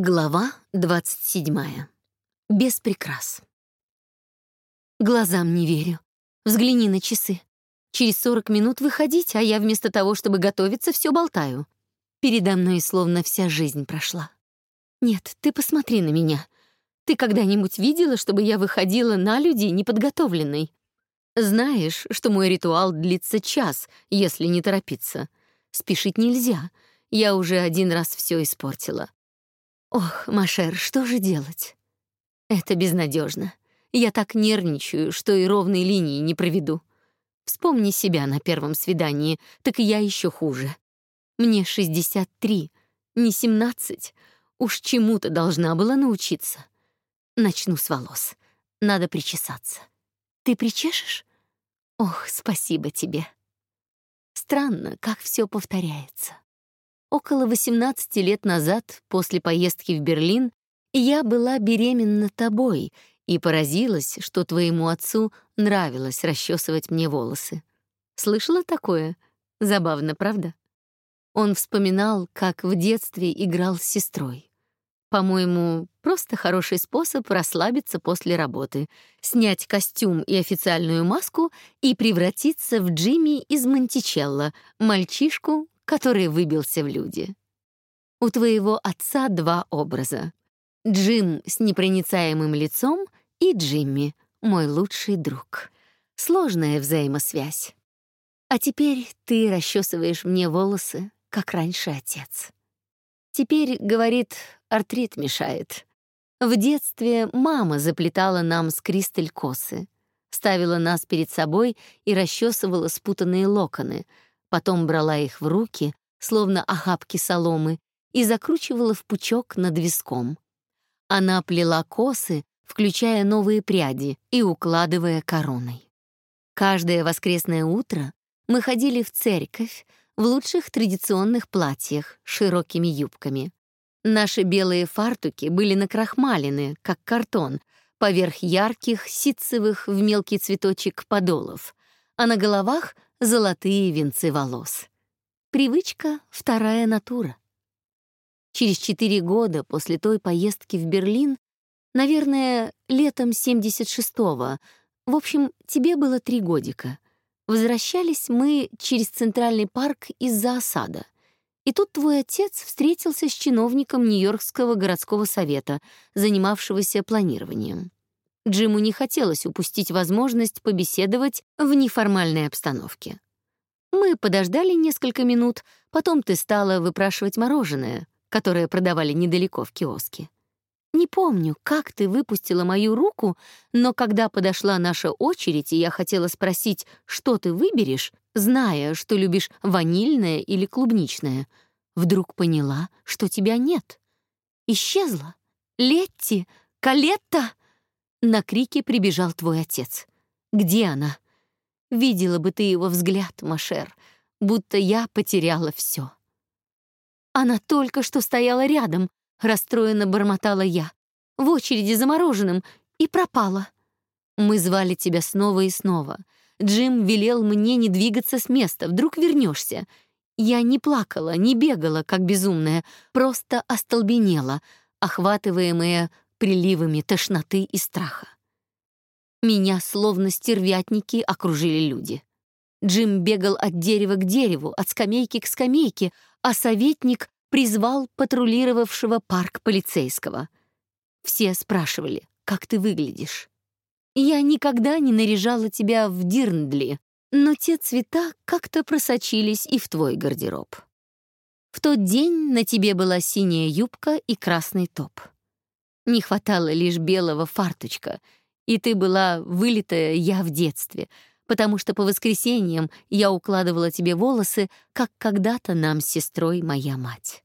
Глава 27. Без прикрас. Глазам не верю. Взгляни на часы. Через 40 минут выходить, а я вместо того, чтобы готовиться, все болтаю. Передо мной словно вся жизнь прошла. Нет, ты посмотри на меня. Ты когда-нибудь видела, чтобы я выходила на людей неподготовленной? Знаешь, что мой ритуал длится час, если не торопиться. Спешить нельзя. Я уже один раз все испортила. Ох, Машер, что же делать? Это безнадежно. Я так нервничаю, что и ровной линии не проведу. Вспомни себя на первом свидании, так и я еще хуже. Мне 63, не 17. Уж чему-то должна была научиться. Начну с волос. Надо причесаться. Ты причешешь? Ох, спасибо тебе. Странно, как все повторяется. Около 18 лет назад, после поездки в Берлин, я была беременна тобой и поразилась, что твоему отцу нравилось расчесывать мне волосы. Слышала такое? Забавно, правда? Он вспоминал, как в детстве играл с сестрой. По-моему, просто хороший способ расслабиться после работы, снять костюм и официальную маску и превратиться в Джимми из Монтичелло, мальчишку, который выбился в люди. У твоего отца два образа. Джим с непроницаемым лицом и Джимми, мой лучший друг. Сложная взаимосвязь. А теперь ты расчесываешь мне волосы, как раньше отец. Теперь, говорит, артрит мешает. В детстве мама заплетала нам с Кристаль косы, ставила нас перед собой и расчесывала спутанные локоны — потом брала их в руки, словно охапки соломы, и закручивала в пучок над виском. Она плела косы, включая новые пряди и укладывая короной. Каждое воскресное утро мы ходили в церковь в лучших традиционных платьях с широкими юбками. Наши белые фартуки были накрахмалены, как картон, поверх ярких, ситцевых в мелкий цветочек подолов, а на головах золотые венцы волос. Привычка — вторая натура. Через четыре года после той поездки в Берлин, наверное, летом 76-го, в общем, тебе было три годика, возвращались мы через Центральный парк из-за осада. И тут твой отец встретился с чиновником Нью-Йоркского городского совета, занимавшегося планированием. Джиму не хотелось упустить возможность побеседовать в неформальной обстановке. Мы подождали несколько минут, потом ты стала выпрашивать мороженое, которое продавали недалеко в киоске. Не помню, как ты выпустила мою руку, но когда подошла наша очередь, и я хотела спросить, что ты выберешь, зная, что любишь ванильное или клубничное, вдруг поняла, что тебя нет. Исчезла. Летти, Калетта! На крики прибежал твой отец. «Где она?» Видела бы ты его взгляд, Машер, будто я потеряла все. Она только что стояла рядом, расстроенно бормотала я, в очереди за мороженым, и пропала. Мы звали тебя снова и снова. Джим велел мне не двигаться с места, вдруг вернешься. Я не плакала, не бегала, как безумная, просто остолбенела, охватываемая приливами тошноты и страха. Меня, словно стервятники, окружили люди. Джим бегал от дерева к дереву, от скамейки к скамейке, а советник призвал патрулировавшего парк полицейского. Все спрашивали, как ты выглядишь. Я никогда не наряжала тебя в Дирндли, но те цвета как-то просочились и в твой гардероб. В тот день на тебе была синяя юбка и красный топ. Не хватало лишь белого фарточка, и ты была вылитая я в детстве, потому что по воскресеньям я укладывала тебе волосы, как когда-то нам с сестрой моя мать.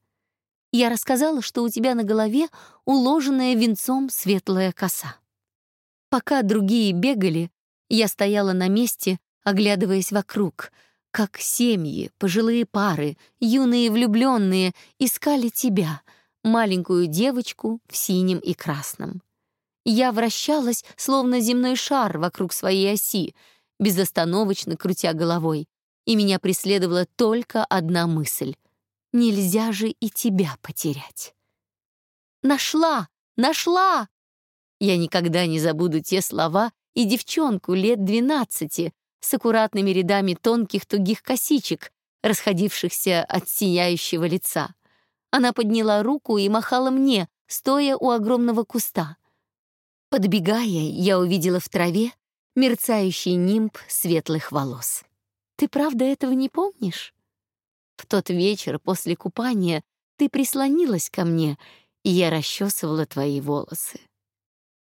Я рассказала, что у тебя на голове уложенная венцом светлая коса. Пока другие бегали, я стояла на месте, оглядываясь вокруг, как семьи, пожилые пары, юные влюбленные искали тебя — маленькую девочку в синем и красном. Я вращалась, словно земной шар вокруг своей оси, безостановочно крутя головой, и меня преследовала только одна мысль — нельзя же и тебя потерять. Нашла! Нашла!» Я никогда не забуду те слова и девчонку лет двенадцати с аккуратными рядами тонких тугих косичек, расходившихся от сияющего лица. Она подняла руку и махала мне, стоя у огромного куста. Подбегая, я увидела в траве мерцающий нимб светлых волос. Ты правда этого не помнишь? В тот вечер после купания ты прислонилась ко мне, и я расчесывала твои волосы.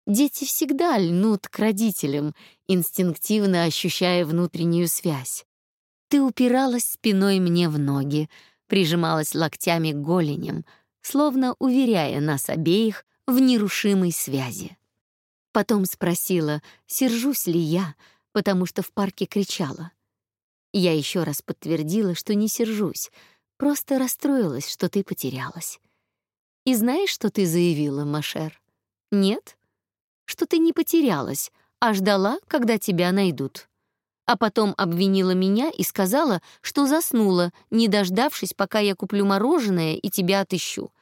Дети всегда льнут к родителям, инстинктивно ощущая внутреннюю связь. Ты упиралась спиной мне в ноги, прижималась локтями к голеням, словно уверяя нас обеих в нерушимой связи. Потом спросила, сержусь ли я, потому что в парке кричала. Я еще раз подтвердила, что не сержусь, просто расстроилась, что ты потерялась. И знаешь, что ты заявила, Машер? Нет? Что ты не потерялась, а ждала, когда тебя найдут. А потом обвинила меня и сказала, что заснула, не дождавшись, пока я куплю мороженое и тебя отыщу.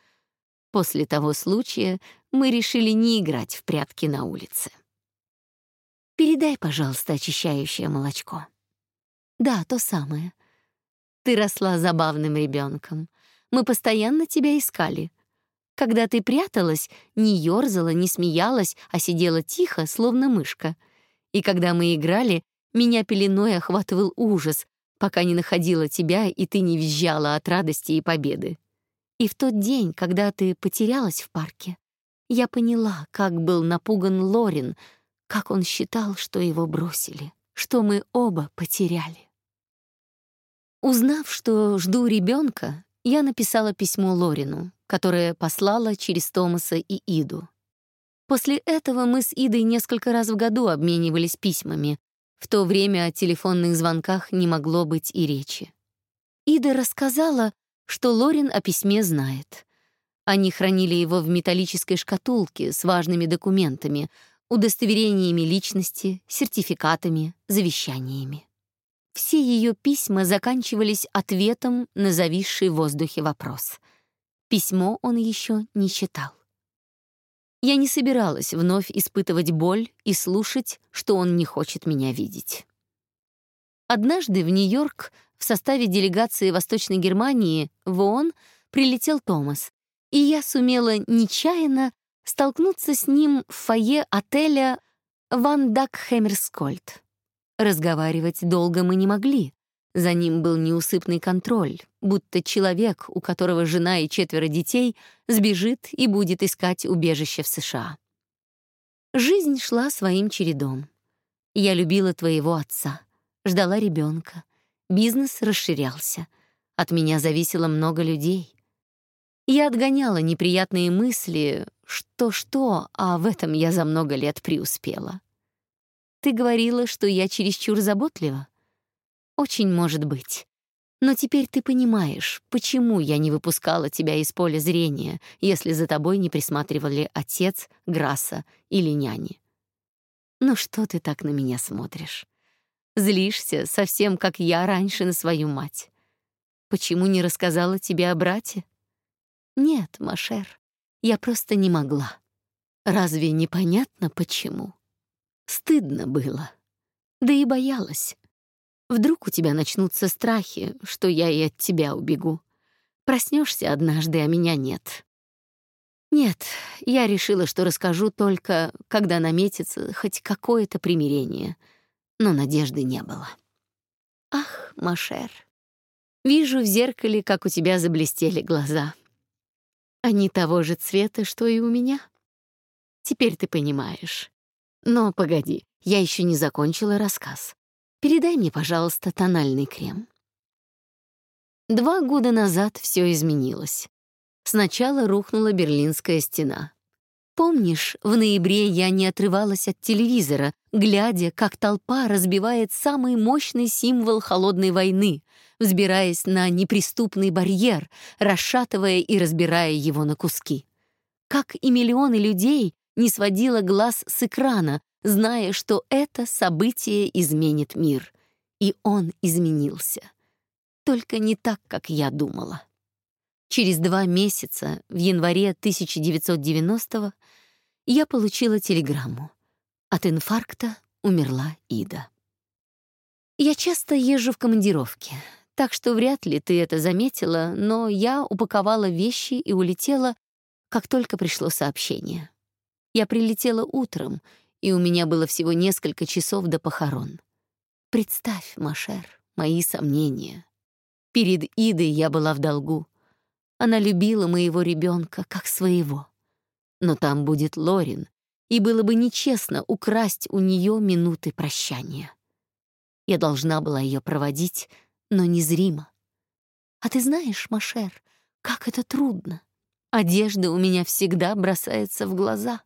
После того случая мы решили не играть в прятки на улице. Передай, пожалуйста, очищающее молочко. Да, то самое. Ты росла забавным ребенком. Мы постоянно тебя искали. Когда ты пряталась, не ёрзала, не смеялась, а сидела тихо, словно мышка. И когда мы играли, меня пеленой охватывал ужас, пока не находила тебя, и ты не визжала от радости и победы. И в тот день, когда ты потерялась в парке, я поняла, как был напуган Лорин, как он считал, что его бросили, что мы оба потеряли. Узнав, что жду ребенка, я написала письмо Лорину, которое послала через Томаса и Иду. После этого мы с Идой несколько раз в году обменивались письмами. В то время о телефонных звонках не могло быть и речи. Ида рассказала, что Лорин о письме знает. Они хранили его в металлической шкатулке с важными документами, удостоверениями личности, сертификатами, завещаниями. Все ее письма заканчивались ответом на зависший в воздухе вопрос. Письмо он еще не читал. Я не собиралась вновь испытывать боль и слушать, что он не хочет меня видеть. Однажды в Нью-Йорк в составе делегации Восточной Германии в ООН прилетел Томас, и я сумела нечаянно столкнуться с ним в фойе отеля «Ван Дак Хэмерскольд». Разговаривать долго мы не могли. За ним был неусыпный контроль, будто человек, у которого жена и четверо детей, сбежит и будет искать убежище в США. Жизнь шла своим чередом. Я любила твоего отца, ждала ребенка. Бизнес расширялся. От меня зависело много людей. Я отгоняла неприятные мысли, что-что, а в этом я за много лет преуспела. Ты говорила, что я чересчур заботлива? Очень может быть. Но теперь ты понимаешь, почему я не выпускала тебя из поля зрения, если за тобой не присматривали отец, Грасса или няни. Ну что ты так на меня смотришь? Злишься, совсем как я раньше на свою мать. Почему не рассказала тебе о брате? Нет, Машер, я просто не могла. Разве непонятно почему? Стыдно было. Да и боялась. Вдруг у тебя начнутся страхи, что я и от тебя убегу. Проснешься однажды, а меня нет. Нет, я решила, что расскажу только, когда наметится хоть какое-то примирение. Но надежды не было. Ах, Машер, вижу в зеркале, как у тебя заблестели глаза. Они того же цвета, что и у меня. Теперь ты понимаешь. Но погоди, я еще не закончила рассказ. Передай мне, пожалуйста, тональный крем. Два года назад все изменилось. Сначала рухнула Берлинская стена. Помнишь, в ноябре я не отрывалась от телевизора, глядя, как толпа разбивает самый мощный символ холодной войны, взбираясь на неприступный барьер, расшатывая и разбирая его на куски. Как и миллионы людей, не сводила глаз с экрана, зная, что это событие изменит мир. И он изменился. Только не так, как я думала. Через два месяца, в январе 1990-го, я получила телеграмму. От инфаркта умерла Ида. Я часто езжу в командировки, так что вряд ли ты это заметила, но я упаковала вещи и улетела, как только пришло сообщение. Я прилетела утром, и у меня было всего несколько часов до похорон. Представь, Машер, мои сомнения. Перед Идой я была в долгу. Она любила моего ребенка как своего. Но там будет Лорин, и было бы нечестно украсть у нее минуты прощания. Я должна была ее проводить, но незримо. А ты знаешь, Машер, как это трудно. Одежда у меня всегда бросается в глаза.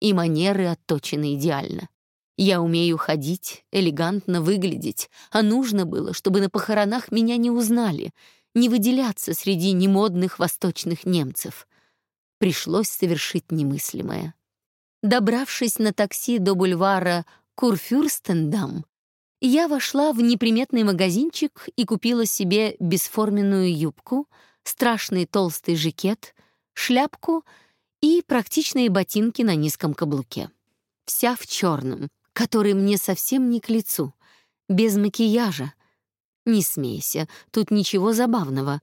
И манеры отточены идеально. Я умею ходить, элегантно выглядеть, а нужно было, чтобы на похоронах меня не узнали, не выделяться среди немодных восточных немцев. Пришлось совершить немыслимое. Добравшись на такси до бульвара Курфюрстендам, я вошла в неприметный магазинчик и купила себе бесформенную юбку, страшный толстый жакет, шляпку и практичные ботинки на низком каблуке. Вся в черном, который мне совсем не к лицу, без макияжа. Не смейся, тут ничего забавного.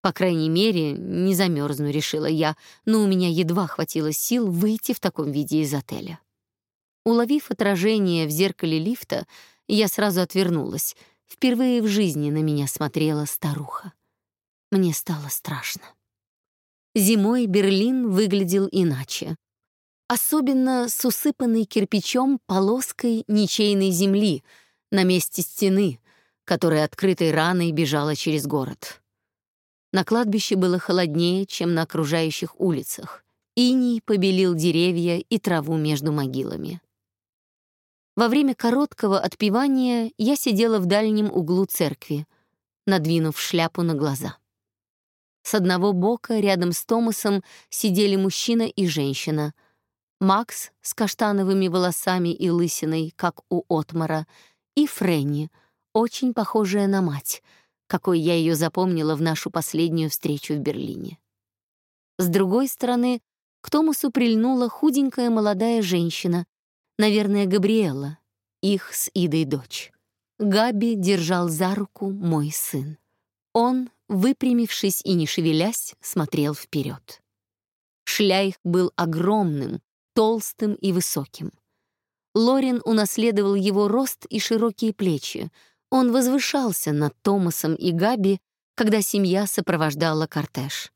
По крайней мере, не замерзну, решила я, но у меня едва хватило сил выйти в таком виде из отеля. Уловив отражение в зеркале лифта, я сразу отвернулась. Впервые в жизни на меня смотрела старуха. Мне стало страшно. Зимой Берлин выглядел иначе особенно с усыпанной кирпичом полоской ничейной земли на месте стены, которая открытой раной бежала через город. На кладбище было холоднее, чем на окружающих улицах. Иней побелил деревья и траву между могилами. Во время короткого отпевания я сидела в дальнем углу церкви, надвинув шляпу на глаза. С одного бока рядом с Томасом сидели мужчина и женщина — Макс с каштановыми волосами и лысиной, как у Отмара, и Фрэнни, очень похожая на мать, какой я ее запомнила в нашу последнюю встречу в Берлине. С другой стороны, к Томасу прильнула худенькая молодая женщина, наверное, Габриэла, их с Идой дочь. Габи держал за руку мой сын. Он, выпрямившись и не шевелясь, смотрел вперед. Шляйх был огромным, толстым и высоким. Лорин унаследовал его рост и широкие плечи. Он возвышался над Томасом и Габи, когда семья сопровождала кортеж.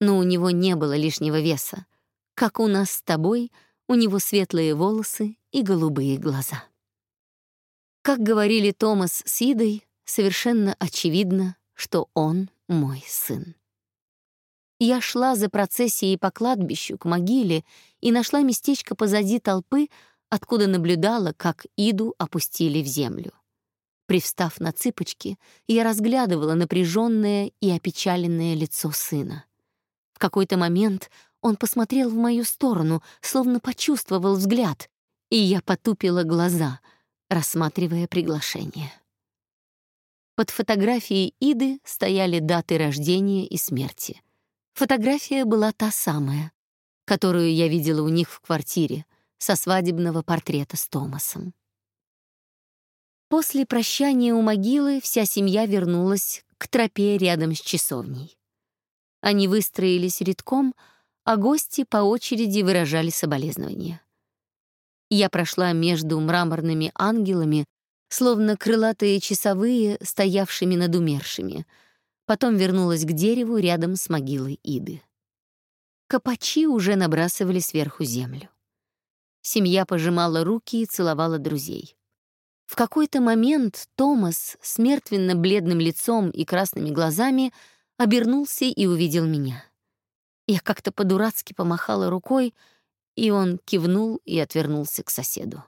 Но у него не было лишнего веса. Как у нас с тобой, у него светлые волосы и голубые глаза. Как говорили Томас с Идой, совершенно очевидно, что он мой сын. Я шла за процессией по кладбищу к могиле и нашла местечко позади толпы, откуда наблюдала, как Иду опустили в землю. Привстав на цыпочки, я разглядывала напряженное и опечаленное лицо сына. В какой-то момент он посмотрел в мою сторону, словно почувствовал взгляд, и я потупила глаза, рассматривая приглашение. Под фотографией Иды стояли даты рождения и смерти — Фотография была та самая, которую я видела у них в квартире, со свадебного портрета с Томасом. После прощания у могилы вся семья вернулась к тропе рядом с часовней. Они выстроились редком, а гости по очереди выражали соболезнования. Я прошла между мраморными ангелами, словно крылатые часовые, стоявшими над умершими — потом вернулась к дереву рядом с могилой Иды. Капачи уже набрасывали сверху землю. Семья пожимала руки и целовала друзей. В какой-то момент Томас с мертвенно-бледным лицом и красными глазами обернулся и увидел меня. Я как-то по-дурацки помахала рукой, и он кивнул и отвернулся к соседу.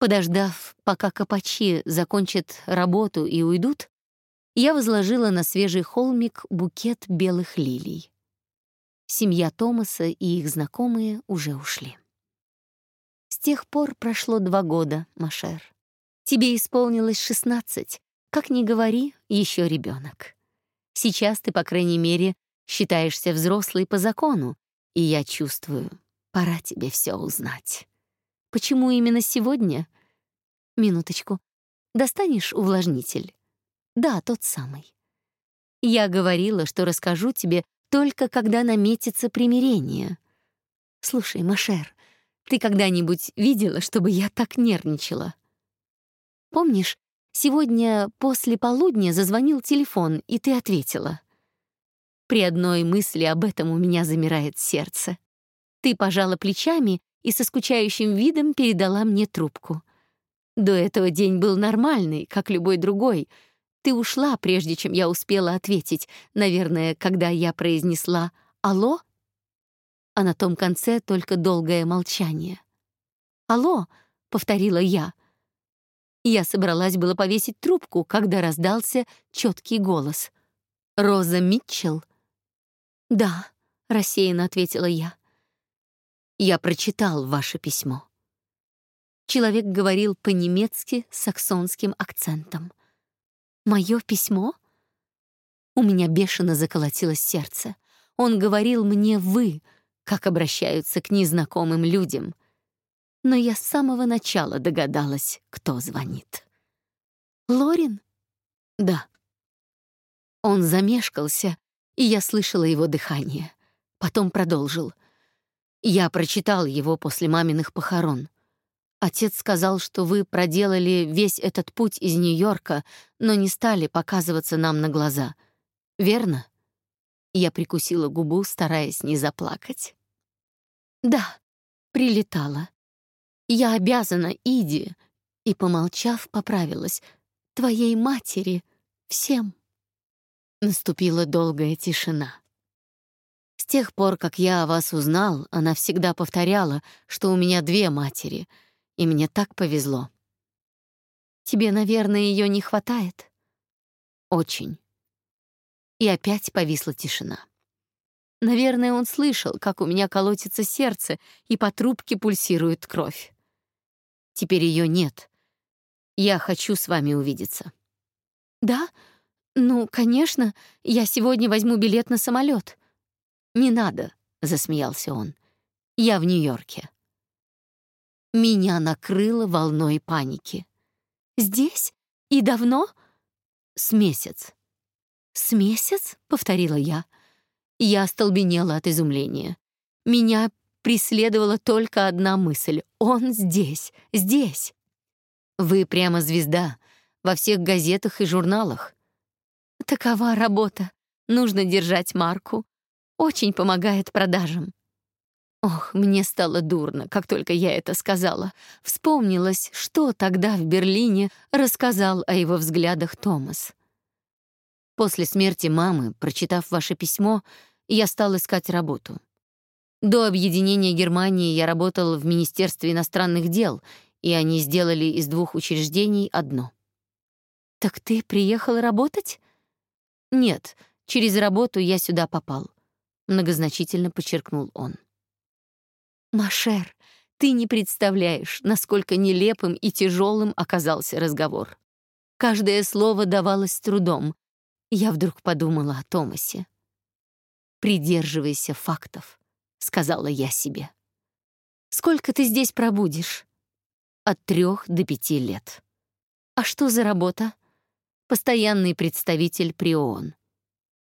Подождав, пока капачи закончат работу и уйдут, я возложила на свежий холмик букет белых лилий. Семья Томаса и их знакомые уже ушли. С тех пор прошло два года, Машер. Тебе исполнилось шестнадцать. Как ни говори, еще ребенок. Сейчас ты, по крайней мере, считаешься взрослой по закону, и я чувствую, пора тебе все узнать. Почему именно сегодня? Минуточку. Достанешь увлажнитель? Да, тот самый. Я говорила, что расскажу тебе только когда наметится примирение. Слушай, Машер, ты когда-нибудь видела, чтобы я так нервничала? Помнишь, сегодня после полудня зазвонил телефон, и ты ответила. При одной мысли об этом у меня замирает сердце. Ты пожала плечами и со скучающим видом передала мне трубку. До этого день был нормальный, как любой другой. Ты ушла, прежде чем я успела ответить, наверное, когда я произнесла «Алло?» А на том конце только долгое молчание. «Алло?» — повторила я. Я собралась было повесить трубку, когда раздался четкий голос. «Роза Митчелл?» «Да», — рассеянно ответила я. «Я прочитал ваше письмо». Человек говорил по-немецки с саксонским акцентом. «Мое письмо?» У меня бешено заколотилось сердце. Он говорил мне «вы», как обращаются к незнакомым людям. Но я с самого начала догадалась, кто звонит. «Лорин?» «Да». Он замешкался, и я слышала его дыхание. Потом продолжил. «Я прочитал его после маминых похорон. Отец сказал, что вы проделали весь этот путь из Нью-Йорка, но не стали показываться нам на глаза. Верно?» Я прикусила губу, стараясь не заплакать. «Да, прилетала. Я обязана Иди», и, помолчав, поправилась, «твоей матери, всем». Наступила долгая тишина. С тех пор, как я о вас узнал, она всегда повторяла, что у меня две матери, и мне так повезло. Тебе, наверное, ее не хватает? Очень. И опять повисла тишина. Наверное, он слышал, как у меня колотится сердце, и по трубке пульсирует кровь. Теперь ее нет. Я хочу с вами увидеться. Да? Ну, конечно, я сегодня возьму билет на самолет. Не надо, засмеялся он. Я в Нью-Йорке. Меня накрыло волной паники. Здесь? И давно? С месяц. С месяц? повторила я. Я остолбенела от изумления. Меня преследовала только одна мысль — он здесь, здесь. Вы прямо звезда во всех газетах и журналах. Такова работа. Нужно держать марку. Очень помогает продажам. Ох, мне стало дурно, как только я это сказала. Вспомнилось, что тогда в Берлине рассказал о его взглядах Томас. После смерти мамы, прочитав ваше письмо, я стал искать работу. До объединения Германии я работал в Министерстве иностранных дел, и они сделали из двух учреждений одно. «Так ты приехал работать?» «Нет, через работу я сюда попал», — многозначительно подчеркнул он. «Машер, ты не представляешь, насколько нелепым и тяжелым оказался разговор. Каждое слово давалось с трудом. Я вдруг подумала о Томасе. «Придерживайся фактов», — сказала я себе. «Сколько ты здесь пробудешь?» «От трех до пяти лет». «А что за работа?» «Постоянный представитель при ООН».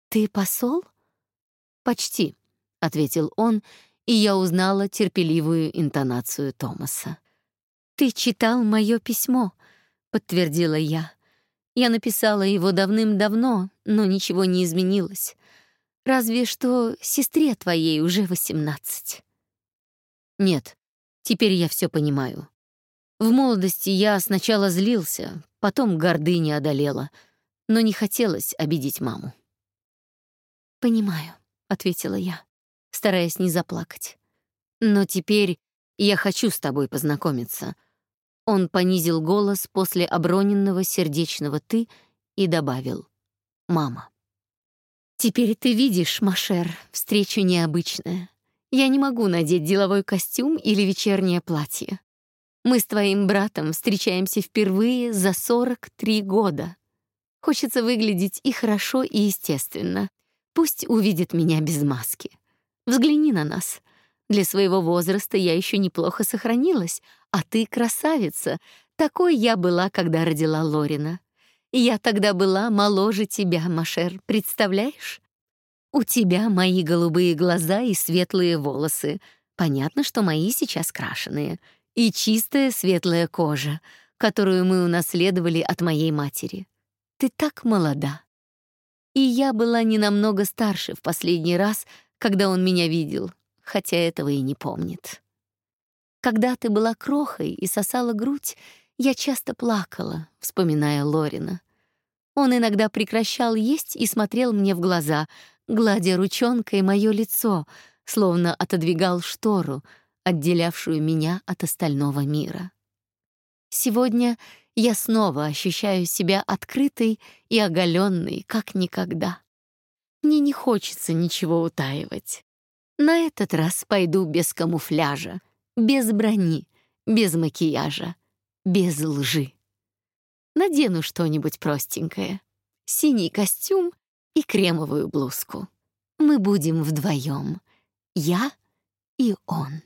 «Ты посол?» «Почти», — ответил он, и я узнала терпеливую интонацию Томаса. «Ты читал мое письмо», — подтвердила я. Я написала его давным-давно, но ничего не изменилось. Разве что сестре твоей уже восемнадцать. Нет, теперь я все понимаю. В молодости я сначала злился, потом гордыня одолела, но не хотелось обидеть маму. «Понимаю», — ответила я, стараясь не заплакать. «Но теперь я хочу с тобой познакомиться». Он понизил голос после оброненного сердечного «ты» и добавил «мама». «Теперь ты видишь, Машер, встреча необычная. Я не могу надеть деловой костюм или вечернее платье. Мы с твоим братом встречаемся впервые за 43 года. Хочется выглядеть и хорошо, и естественно. Пусть увидит меня без маски. Взгляни на нас. Для своего возраста я еще неплохо сохранилась, а ты красавица. Такой я была, когда родила Лорина. Я тогда была моложе тебя, Машер, представляешь? У тебя мои голубые глаза и светлые волосы. Понятно, что мои сейчас крашеные. И чистая светлая кожа, которую мы унаследовали от моей матери. Ты так молода. И я была не намного старше в последний раз, когда он меня видел, хотя этого и не помнит. Когда ты была крохой и сосала грудь, я часто плакала, вспоминая Лорина. Он иногда прекращал есть и смотрел мне в глаза, гладя ручонкой мое лицо, словно отодвигал штору, отделявшую меня от остального мира. Сегодня я снова ощущаю себя открытой и оголенной, как никогда. Мне не хочется ничего утаивать. На этот раз пойду без камуфляжа, без брони, без макияжа, без лжи. Надену что-нибудь простенькое. Синий костюм и кремовую блузку. Мы будем вдвоем. Я и он.